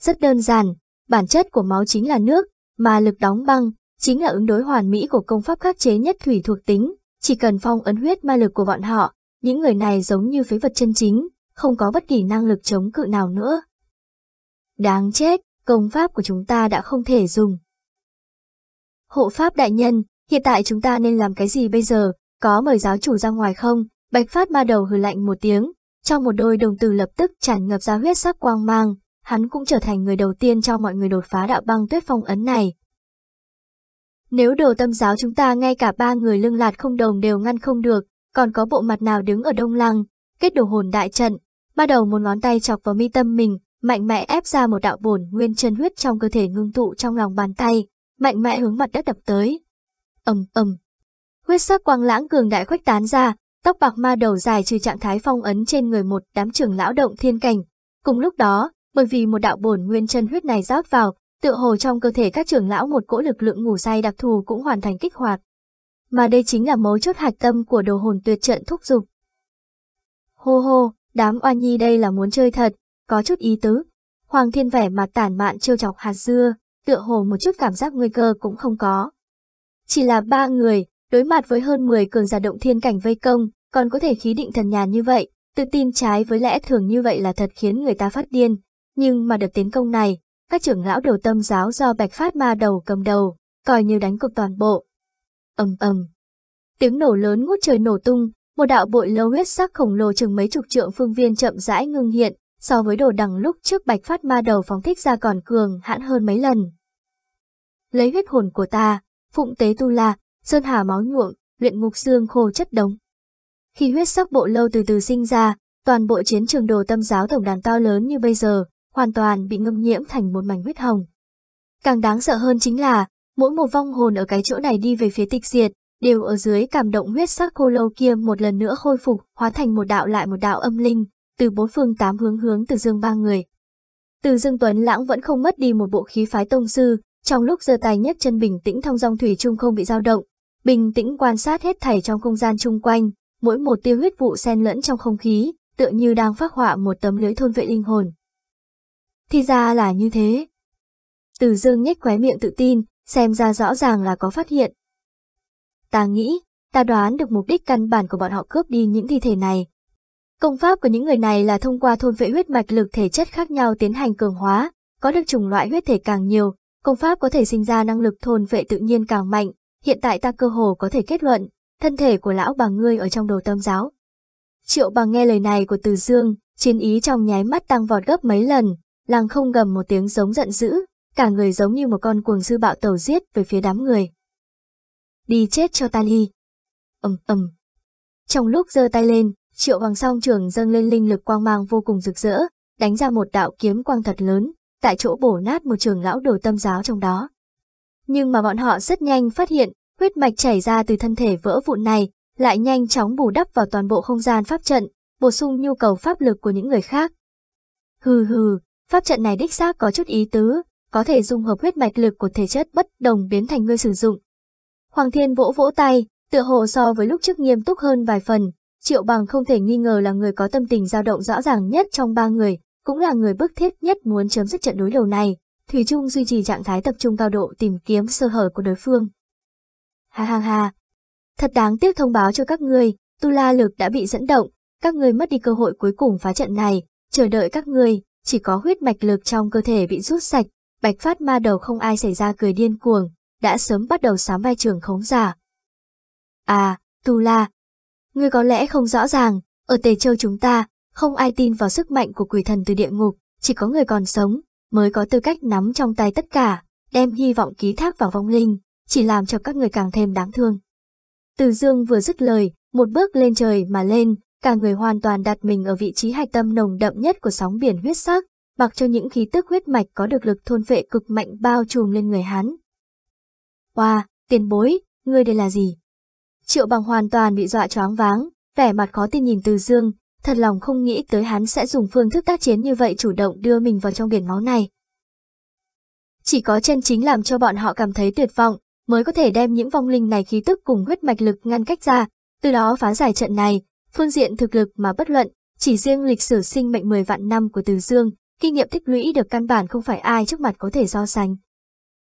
Rất đơn giản, bản chất của máu chính là nước, mà lực đóng băng, chính là ứng đối hoàn mỹ của công pháp khắc chế nhất thủy thuộc tính, chỉ cần phong ấn huyết ma lực của bọn họ, những người này giống như phế vật chân chính, không có bất kỳ năng lực chống cự nào nữa. Đáng chết, công pháp của chúng ta đã không thể dùng. Hộ pháp đại nhân, hiện tại chúng ta nên làm cái gì bây giờ, có mời giáo chủ ra ngoài không? Bạch phát ma đầu hừ lạnh một tiếng, trong một đôi đồng tử lập tức tràn ngập ra huyết sắc quang mang, hắn cũng trở thành người đầu tiên cho mọi người đột phá đạo băng tuyết phong ấn này. Nếu đồ tâm giáo chúng ta ngay cả ba người lưng lạt không đồng đều ngăn không được, còn có bộ mặt nào đứng ở đông lăng, kết đồ hồn đại trận, ba đầu một ngón tay chọc vào mi tâm mình, mạnh mẽ ép ra một đạo bổn nguyên chân huyết trong cơ thể ngưng tụ trong lòng bàn tay, mạnh mẽ hướng mặt đất đập tới. ầm ầm, huyết sắc quang lãng cường đại khuếch tán ra, tóc bạc ma đầu dài trừ trạng thái phong ấn trên người một đám trưởng lão động thiên cảnh. Cùng lúc đó, bởi vì một đạo bổn nguyên chân huyết này rót vào, tựa hồ trong cơ thể các trưởng lão một cỗ lực lượng ngủ say đặc thù cũng hoàn thành kích hoạt. Mà đây chính là mấu chốt hạch tâm của đồ hồn tuyệt trận thúc dục. Hô hô, đám oan nhi đây là muốn chơi thật, có chút ý tứ. Hoàng thiên vẻ mặt tản mạn trêu chọc hạt dưa, tựa hồ một chút cảm giác nguy cơ cũng không có. Chỉ là ba người, đối mặt với hơn 10 cường giả động thiên cảnh vây công, còn có thể khí định thần nhàn như vậy, tự tin trái với lẽ thường như vậy là thật khiến người ta phát điên. Nhưng mà đợt tiến công này, các trưởng lão đầu tâm giáo do bạch phát ma đầu cầm đầu, coi như đánh cục toàn bộ. ầm ầm, tiếng nổ lớn ngút trời nổ tung, một đạo bội lâu huyết sắc khổng lồ chừng mấy chục trượng phương viên chậm rãi ngưng hiện, so với đồ đằng lúc trước bạch phát ma đầu phóng thích ra còn cường hãn hơn mấy lần. Lấy huyết hồn của ta, phụng tế tu la, sơn hà máu nhuộm, luyện ngục xương khô chất đống. Khi huyết sắc bộ lâu từ từ sinh ra, toàn bộ chiến trường đồ tâm giáo tổng đàn to lớn như bây giờ, hoàn toàn bị ngâm nhiễm thành một mảnh huyết hồng. Càng đáng sợ hơn chính là, mỗi một vong hồn ở cái chỗ này đi về phía tịch diệt, đều ở dưới cảm động huyết sắc khô lâu kia một lần nữa khôi phục, hóa thành một đạo lại một đạo âm linh, từ bốn phương tám hướng hướng từ dương ba người. Từ dương Tuấn Lãng vẫn không mất đi một bộ khí phái tông sư, trong lúc giơ tay nhấc chân bình tĩnh thông dong thủy chung không bị dao động, bình tĩnh quan sát hết thảy trong không gian chung quanh, mỗi một tiêu huyết vụ xen lẫn trong không khí, tựa như đang phát họa một tấm lưới thôn vệ linh hồn. Thì ra là như thế. Từ dương nhếch khóe miệng tự tin, xem ra rõ ràng là có phát hiện. Ta nghĩ, ta đoán được mục đích căn bản của bọn họ cướp đi những thi thể này. Công pháp của những người này là thông qua thôn vệ huyết mạch lực thể chất khác nhau tiến hành cường hóa, có được chủng loại huyết thể càng nhiều, công pháp có thể sinh ra năng lực thôn vệ tự nhiên càng mạnh. Hiện tại ta cơ hồ có thể kết luận, thân thể của lão bà ngươi ở trong đồ tâm giáo. Triệu bằng nghe lời này của Từ Dương, chiến ý trong nháy mắt tăng vọt gấp mấy lần, làng không gầm một tiếng giống giận dữ, cả người giống như một con cuồng sư bạo tẩu giết về phía đám người. Đi chết cho ta đi. ầm ầm. Trong lúc giơ tay lên, triệu Hoàng song trường dâng lên linh lực quang mang vô cùng rực rỡ, đánh ra một đạo kiếm quang thật lớn, tại chỗ bổ nát một trường lão đồ tâm giáo trong đó. Nhưng mà bọn họ rất nhanh phát hiện, huyết mạch chảy ra từ thân thể vỡ vụn này, lại nhanh chóng bù đắp vào toàn bộ không gian pháp trận, bổ sung nhu cầu pháp lực của những người khác. Hừ hừ, Pháp trận này đích xác có chút ý tứ, có thể dung hợp huyết mạch lực của thể chất bất đồng biến thành người sử dụng. Hoàng Thiên vỗ vỗ tay, tựa hồ so với lúc trước nghiêm túc hơn vài phần, Triệu Bằng không thể nghi ngờ là người có tâm tình dao động rõ ràng nhất trong ba người, cũng là người bức thiết nhất muốn chấm dứt trận đối đầu này. Thủy Trung duy trì trạng thái tập trung cao độ tìm kiếm sơ hở của đối phương. Ha ha ha. Thật đáng tiếc thông báo cho các ngươi, Tu La lực đã bị dẫn động, các ngươi mất đi cơ hội cuối cùng phá trận này, chờ đợi các ngươi, chỉ có huyết mạch lực trong cơ thể bị rút sạch, bạch phát ma đầu không ai xảy ra cười điên cuồng, đã sớm bắt đầu sám vai trường khống giả. À, Tu La, ngươi có lẽ không rõ ràng, ở Tề Châu chúng ta, không ai tin vào sức mạnh của quỷ thần từ địa ngục, chỉ có người còn sống, mới có tư cách nắm trong tay tất cả, đem hy vọng ký thác vào vong linh, chỉ làm cho các người càng thêm đáng thương. Từ dương vừa dứt lời, một bước lên trời mà lên, cả người hoàn toàn đặt mình ở vị trí hạch tâm nồng đậm nhất của sóng biển huyết sắc, mặc cho những khí tức huyết mạch có được lực thôn vệ cực mạnh bao trùm lên người hắn. Wow, tiền bối, ngươi đây là gì? Triệu bằng hoàn toàn bị dọa choáng váng, vẻ mặt khó tin nhìn từ dương, thật lòng không nghĩ tới hắn sẽ dùng phương thức tác chiến như vậy chủ động đưa mình vào trong biển máu này. Chỉ có chân chính làm cho bọn họ cảm thấy tuyệt vọng, mới có thể đem những vong linh này khí tức cùng huyết mạch lực ngăn cách ra, từ đó phá giải trận này, phương diện thực lực mà bất luận, chỉ riêng lịch sử sinh mệnh 10 vạn năm của Từ Dương, kinh nghiệm tích lũy được căn bản không phải ai trước mặt có thể so sánh.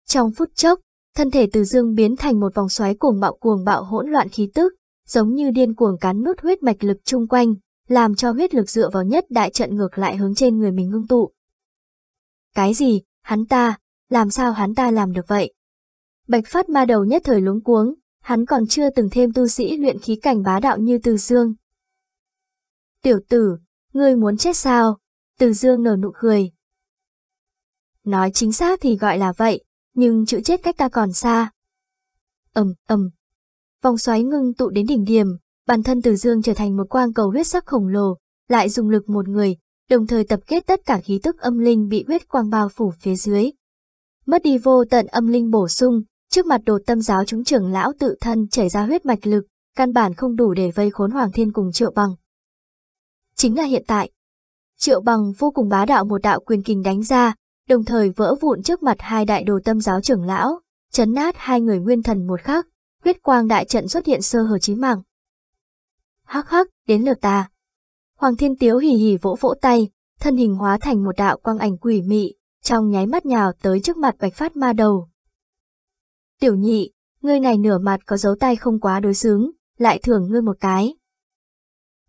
Trong phút chốc, thân thể Từ Dương biến thành một vòng xoáy cuồng bạo cuồng bạo hỗn loạn khí tức, giống như điên cuồng cắn nút huyết mạch lực chung quanh, làm cho huyết lực dựa vào nhất đại trận ngược lại hướng trên người mình ngưng tụ. Cái gì, hắn ta, làm sao hắn ta làm được vậy? Bạch phát ma đầu nhất thời luống cuống, hắn còn chưa từng thêm tu sĩ luyện khí cảnh bá đạo như Từ Dương. Tiểu tử, ngươi muốn chết sao? Từ Dương nở nụ cười. Nói chính xác thì gọi là vậy, nhưng chữ chết cách ta còn xa. ầm ầm, vòng xoáy ngưng tụ đến đỉnh điểm, bản thân Từ Dương trở thành một quang cầu huyết sắc khổng lồ, lại dùng lực một người, đồng thời tập kết tất cả khí tức âm linh bị huyết quang bao phủ phía dưới. Mất đi vô tận âm linh bổ sung, trước mặt đột tâm giáo chúng trưởng lão tự thân chảy ra huyết mạch lực, căn bản không đủ để vây khốn Hoàng Thiên cùng Triệu Bằng. Chính là hiện tại. Triệu Bằng vô cùng bá đạo một đạo quyền kình đánh ra, đồng thời vỡ vụn trước mặt hai đại đồ tâm giáo trưởng lão, chấn nát hai người nguyên thần một khắc, huyết quang đại trận xuất hiện sơ hở chí mạng. Hắc hắc, đến lượt ta. Hoàng Thiên Tiếu hì hì vỗ vỗ tay, thân hình hóa thành một đạo quang ảnh quỷ mị, trong nháy mắt nhào tới trước mặt bạch phát ma đầu. Tiểu nhị, ngươi này nửa mặt có dấu tay không quá đối xứng, lại thưởng ngươi một cái.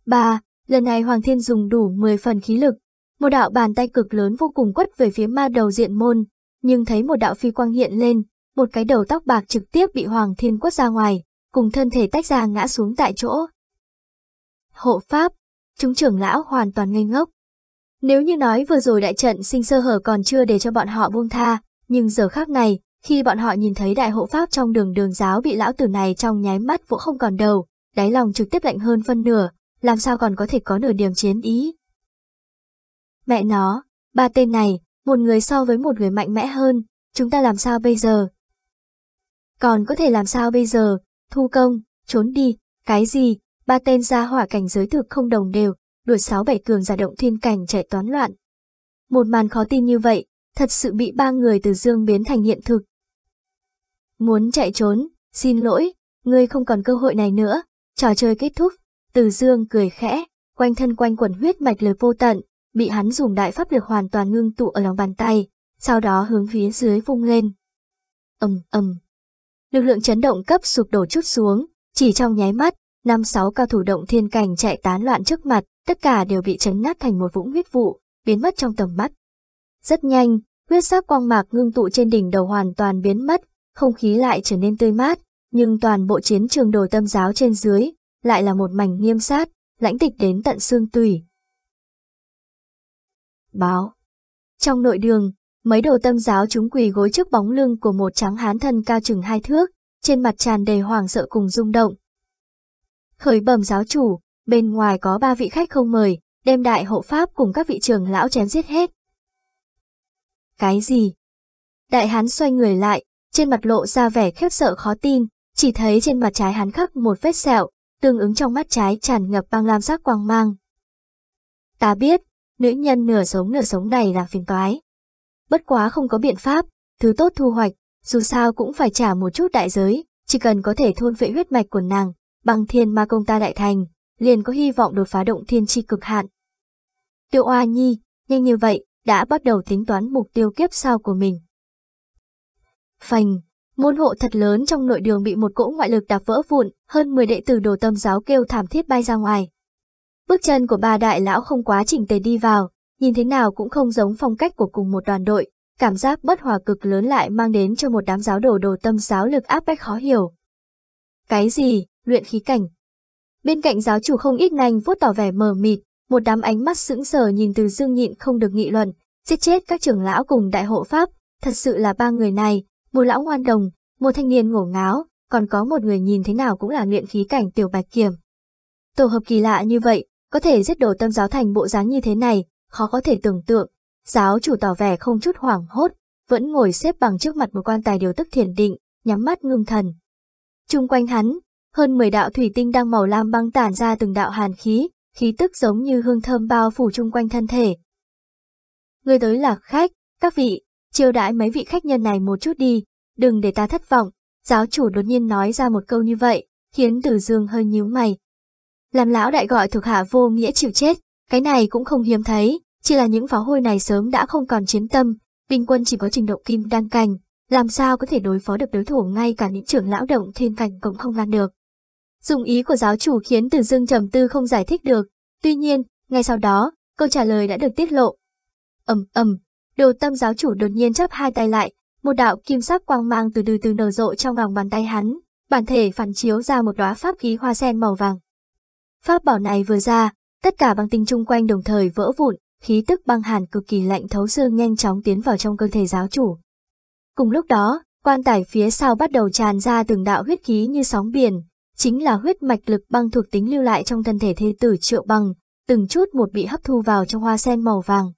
Ba, lần này Hoàng Thiên dùng đủ 10 phần khí lực, một đạo bàn tay cực lớn vô cùng quất về phía ma đầu diện môn, nhưng thấy một đạo phi quang hiện lên, một cái đầu tóc bạc trực tiếp bị Hoàng Thiên quất ra ngoài, cùng thân thể tách ra ngã xuống tại chỗ. Hộ pháp, chúng trưởng lão hoàn toàn ngây ngốc. Nếu như nói vừa rồi đại trận sinh sơ hở còn chưa để cho bọn họ buông tha, nhưng giờ khác này, khi bọn họ nhìn thấy đại hộ pháp trong đường đường giáo bị lão tử này trong nháy mắt vỗ không còn đầu, đáy lòng trực tiếp lạnh hơn phân nửa, làm sao còn có thể có nửa điểm chiến ý. Mẹ nó, ba tên này, một người so với một người mạnh mẽ hơn, chúng ta làm sao bây giờ? Còn có thể làm sao bây giờ, thu công, trốn đi, cái gì, ba tên ra hỏa cảnh giới thực không đồng đều, đuổi sáu bảy cường giả động thiên cảnh chạy toán loạn. Một màn khó tin như vậy, thật sự bị ba người từ dương biến thành hiện thực. Muốn chạy trốn, xin lỗi, ngươi không còn cơ hội này nữa, trò chơi kết thúc, từ dương cười khẽ, quanh thân quanh quần huyết mạch lời vô tận, bị hắn dùng đại pháp lực hoàn toàn ngưng tụ ở lòng bàn tay, sau đó hướng phía dưới vung lên. ầm ầm, lực lượng chấn động cấp sụp đổ chút xuống, chỉ trong nháy mắt, năm sáu cao thủ động thiên cảnh chạy tán loạn trước mặt, tất cả đều bị chấn nát thành một vũng huyết vụ, biến mất trong tầm mắt. Rất nhanh, huyết sắc quang mạc ngưng tụ trên đỉnh đầu hoàn toàn biến mất, không khí lại trở nên tươi mát, nhưng toàn bộ chiến trường đồ tâm giáo trên dưới, lại là một mảnh nghiêm sát, lãnh tịch đến tận xương tủy. Báo Trong nội đường, mấy đồ tâm giáo chúng quỳ gối trước bóng lưng của một trắng hán thân cao chừng hai thước, trên mặt tràn đầy hoàng sợ cùng rung động. Khởi bẩm giáo chủ, bên ngoài có ba vị khách không mời, đem đại hộ pháp cùng các vị trưởng lão chém giết hết. Cái gì? Đại hán xoay người lại, trên mặt lộ ra vẻ khiếp sợ khó tin, chỉ thấy trên mặt trái hắn khắc một vết sẹo, tương ứng trong mắt trái tràn ngập băng lam sắc quang mang. Ta biết, nữ nhân nửa sống nửa sống này là phiền toái. Bất quá không có biện pháp, thứ tốt thu hoạch, dù sao cũng phải trả một chút đại giới, chỉ cần có thể thôn vệ huyết mạch của nàng, bằng thiên ma công ta đại thành, liền có hy vọng đột phá động thiên chi cực hạn. Tiêu Oa Nhi, nhanh như vậy, đã bắt đầu tính toán mục tiêu kiếp sau của mình. Phành, môn hộ thật lớn trong nội đường bị một cỗ ngoại lực đạp vỡ vụn, hơn 10 đệ tử đồ tâm giáo kêu thảm thiết bay ra ngoài. Bước chân của ba đại lão không quá chỉnh tề đi vào, nhìn thế nào cũng không giống phong cách của cùng một đoàn đội, cảm giác bất hòa cực lớn lại mang đến cho một đám giáo đồ đồ tâm giáo lực áp bách khó hiểu. Cái gì, luyện khí cảnh? Bên cạnh giáo chủ không ít nhanh vuốt tỏ vẻ mờ mịt, một đám ánh mắt sững sờ nhìn từ dương nhịn không được nghị luận, giết chết các trưởng lão cùng đại hộ pháp, thật sự là ba người này, một lão ngoan đồng, một thanh niên ngổ ngáo, còn có một người nhìn thế nào cũng là luyện khí cảnh tiểu bạch kiểm. Tổ hợp kỳ lạ như vậy, có thể giết đồ tâm giáo thành bộ dáng như thế này, khó có thể tưởng tượng, giáo chủ tỏ vẻ không chút hoảng hốt, vẫn ngồi xếp bằng trước mặt một quan tài điều tức thiền định, nhắm mắt ngưng thần. Trung quanh hắn, hơn 10 đạo thủy tinh đang màu lam băng tản ra từng đạo hàn khí, khí tức giống như hương thơm bao phủ chung quanh thân thể. Người tới là khách, các vị, chiêu đãi mấy vị khách nhân này một chút đi, đừng để ta thất vọng. Giáo chủ đột nhiên nói ra một câu như vậy, khiến Tử Dương hơi nhíu mày. Làm lão đại gọi thuộc hạ vô nghĩa chịu chết, cái này cũng không hiếm thấy, chỉ là những pháo hôi này sớm đã không còn chiến tâm, binh quân chỉ có trình độ kim đăng cành, làm sao có thể đối phó được đối thủ ngay cả những trưởng lão động thiên cảnh cũng không ngăn được. Dùng ý của giáo chủ khiến Từ Dương trầm tư không giải thích được, tuy nhiên, ngay sau đó, câu trả lời đã được tiết lộ. ầm ầm, đồ tâm giáo chủ đột nhiên chắp hai tay lại, một đạo kim sắc quang mang từ từ từ nở rộ trong lòng bàn tay hắn, bản thể phản chiếu ra một đóa pháp khí hoa sen màu vàng. Pháp bảo này vừa ra, tất cả băng tinh chung quanh đồng thời vỡ vụn, khí tức băng hàn cực kỳ lạnh thấu xương nhanh chóng tiến vào trong cơ thể giáo chủ. Cùng lúc đó, quan tài phía sau bắt đầu tràn ra từng đạo huyết khí như sóng biển, chính là huyết mạch lực băng thuộc tính lưu lại trong thân thể thê tử triệu băng, từng chút một bị hấp thu vào trong hoa sen màu vàng.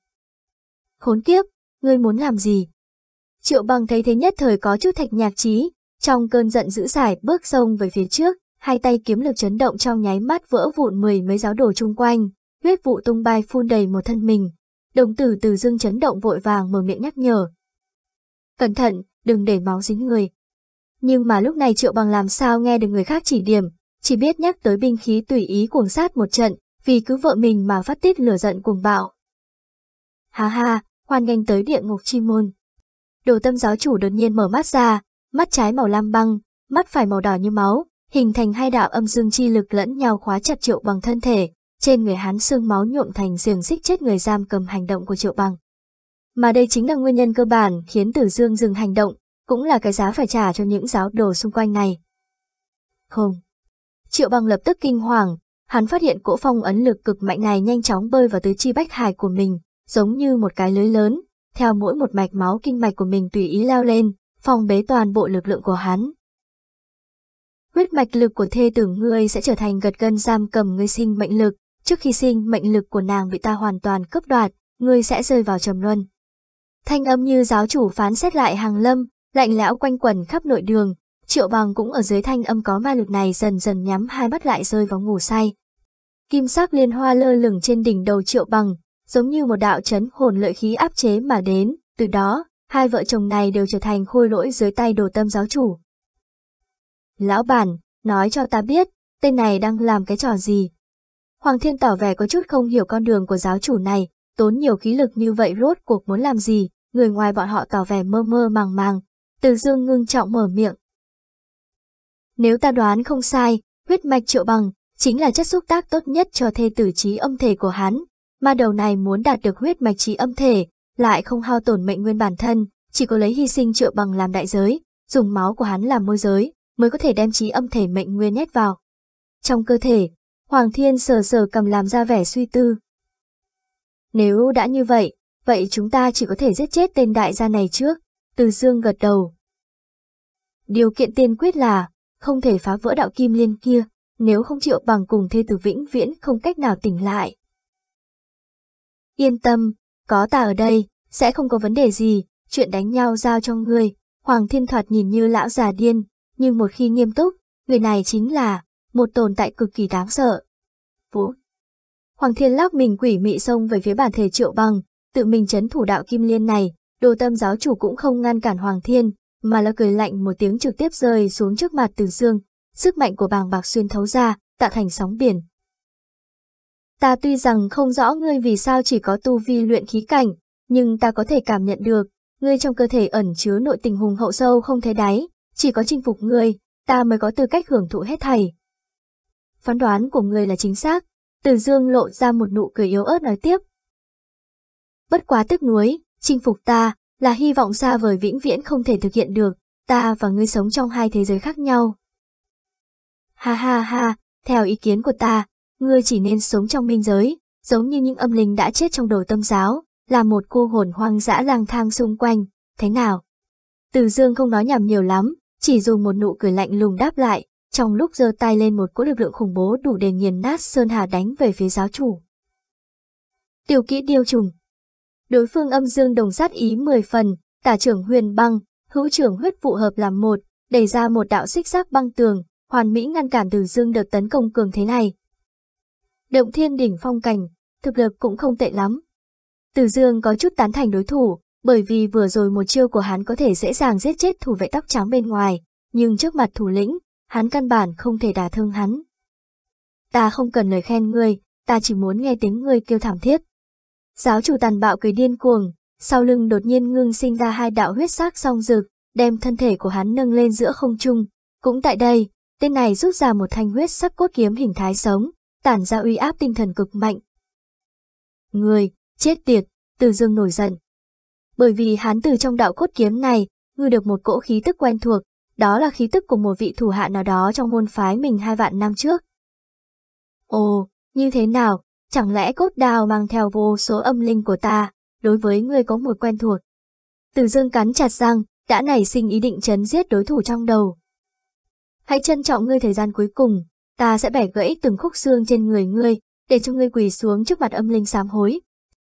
Khốn kiếp, ngươi muốn làm gì? Triệu băng thấy thế nhất thời có chút thạch nhạc trí, trong cơn giận dữ giải bước sông về phía trước, hai tay kiếm lực chấn động trong nháy mắt vỡ vụn mười mấy giáo đồ chung quanh, huyết vụ tung bay phun đầy một thân mình. Đồng tử từ dương chấn động vội vàng mở miệng nhắc nhở. Cẩn thận, đừng để máu dính người. Nhưng mà lúc này triệu bằng làm sao nghe được người khác chỉ điểm, chỉ biết nhắc tới binh khí tùy ý cuồng sát một trận, vì cứ vợ mình mà phát tiết lửa giận cuồng bạo. Ha ha, hoan nghênh tới địa ngục chi môn. Đồ tâm giáo chủ đột nhiên mở mắt ra, mắt trái màu lam băng, mắt phải màu đỏ như máu, hình thành hai đạo âm dương chi lực lẫn nhau khóa chặt triệu bằng thân thể, trên người hắn xương máu nhuộm thành xiềng xích chết người giam cầm hành động của triệu bằng. Mà đây chính là nguyên nhân cơ bản khiến Tử Dương dừng hành động, cũng là cái giá phải trả cho những giáo đồ xung quanh này. Không. Triệu bằng lập tức kinh hoàng, hắn phát hiện cỗ phong ấn lực cực mạnh này nhanh chóng bơi vào tứ chi bách hải của mình, giống như một cái lưới lớn, theo mỗi một mạch máu kinh mạch của mình tùy ý leo lên, phong bế toàn bộ lực lượng của hắn. Huyết mạch lực của thê tử ngươi sẽ trở thành gật gân giam cầm ngươi sinh mệnh lực, trước khi sinh mệnh lực của nàng bị ta hoàn toàn cướp đoạt, ngươi sẽ rơi vào trầm luân. Thanh âm như giáo chủ phán xét lại hàng lâm, lạnh lẽo quanh quẩn khắp nội đường, triệu bằng cũng ở dưới thanh âm có ma lực này dần dần nhắm hai mắt lại rơi vào ngủ say. Kim sắc liên hoa lơ lửng trên đỉnh đầu triệu bằng, giống như một đạo chấn hồn lợi khí áp chế mà đến, từ đó, hai vợ chồng này đều trở thành khôi lỗi dưới tay đồ tâm giáo chủ. Lão bản, nói cho ta biết, tên này đang làm cái trò gì? Hoàng Thiên tỏ vẻ có chút không hiểu con đường của giáo chủ này, tốn nhiều khí lực như vậy rốt cuộc muốn làm gì, người ngoài bọn họ tỏ vẻ mơ mơ màng màng. Từ dương ngưng trọng mở miệng. Nếu ta đoán không sai, huyết mạch triệu bằng, chính là chất xúc tác tốt nhất cho thê tử trí âm thể của hắn, mà đầu này muốn đạt được huyết mạch trí âm thể, lại không hao tổn mệnh nguyên bản thân, chỉ có lấy hy sinh triệu bằng làm đại giới, dùng máu của hắn làm môi giới, mới có thể đem trí âm thể mệnh nguyên nhét vào. Trong cơ thể, Hoàng Thiên sờ sờ cầm làm ra vẻ suy tư. Nếu đã như vậy, vậy chúng ta chỉ có thể giết chết tên đại gia này trước, từ dương gật đầu. Điều kiện tiên quyết là, không thể phá vỡ đạo kim liên kia, nếu không chịu bằng cùng thê tử vĩnh viễn không cách nào tỉnh lại. Yên tâm, có ta ở đây, sẽ không có vấn đề gì, chuyện đánh nhau giao cho ngươi. Hoàng Thiên Thoạt nhìn như lão già điên, nhưng một khi nghiêm túc, người này chính là một tồn tại cực kỳ đáng sợ. Vũ Hoàng Thiên lắc mình quỷ mị xông về phía bản thể triệu bằng, tự mình chấn thủ đạo kim liên này, đồ tâm giáo chủ cũng không ngăn cản Hoàng Thiên, mà là cười lạnh một tiếng trực tiếp rơi xuống trước mặt từ dương, sức mạnh của bàng bạc xuyên thấu ra, tạo thành sóng biển. Ta tuy rằng không rõ ngươi vì sao chỉ có tu vi luyện khí cảnh, nhưng ta có thể cảm nhận được, ngươi trong cơ thể ẩn chứa nội tình hùng hậu sâu không thấy đáy, chỉ có chinh phục ngươi, ta mới có tư cách hưởng thụ hết thảy. Phán đoán của ngươi là chính xác, từ dương lộ ra một nụ cười yếu ớt nói tiếp. Bất quá tức nuối, chinh phục ta, là hy vọng xa vời vĩnh viễn không thể thực hiện được, ta và ngươi sống trong hai thế giới khác nhau. Ha ha ha, theo ý kiến của ta, ngươi chỉ nên sống trong minh giới, giống như những âm linh đã chết trong đồ tâm giáo, là một cô hồn hoang dã lang thang xung quanh, thế nào? Từ dương không nói nhảm nhiều lắm, chỉ dùng một nụ cười lạnh lùng đáp lại, trong lúc giơ tay lên một cỗ lực lượng khủng bố đủ để nghiền nát Sơn Hà đánh về phía giáo chủ. Tiểu kỹ điêu trùng Đối phương âm dương đồng sát ý 10 phần, tả trưởng huyền băng, hữu trưởng huyết vụ hợp làm một, đẩy ra một đạo xích sắc băng tường, hoàn mỹ ngăn cản Từ Dương đợt tấn công cường thế này. Động thiên đỉnh phong cảnh, thực lực cũng không tệ lắm. Từ Dương có chút tán thành đối thủ, bởi vì vừa rồi một chiêu của hắn có thể dễ dàng giết chết thủ vệ tóc trắng bên ngoài, nhưng trước mặt thủ lĩnh, hắn căn bản không thể đả thương hắn. Ta không cần lời khen ngươi, ta chỉ muốn nghe tiếng ngươi kêu thảm thiết. Giáo chủ tàn bạo cười điên cuồng, sau lưng đột nhiên ngưng sinh ra hai đạo huyết sắc song rực, đem thân thể của hắn nâng lên giữa không trung. Cũng tại đây, tên này rút ra một thanh huyết sắc cốt kiếm hình thái sống, tản ra uy áp tinh thần cực mạnh. Người, chết tiệt, từ dương nổi giận. Bởi vì hắn từ trong đạo cốt kiếm này, ngư được một cỗ khí tức quen thuộc, đó là khí tức của một vị thủ hạ nào đó trong môn phái mình hai vạn năm trước. Ồ, như thế nào, chẳng lẽ cốt đào mang theo vô số âm linh của ta, đối với ngươi có một quen thuộc. Từ dương cắn chặt răng, đã nảy sinh ý định chấn giết đối thủ trong đầu. Hãy trân trọng ngươi thời gian cuối cùng, ta sẽ bẻ gãy từng khúc xương trên người ngươi, để cho ngươi quỳ xuống trước mặt âm linh sám hối,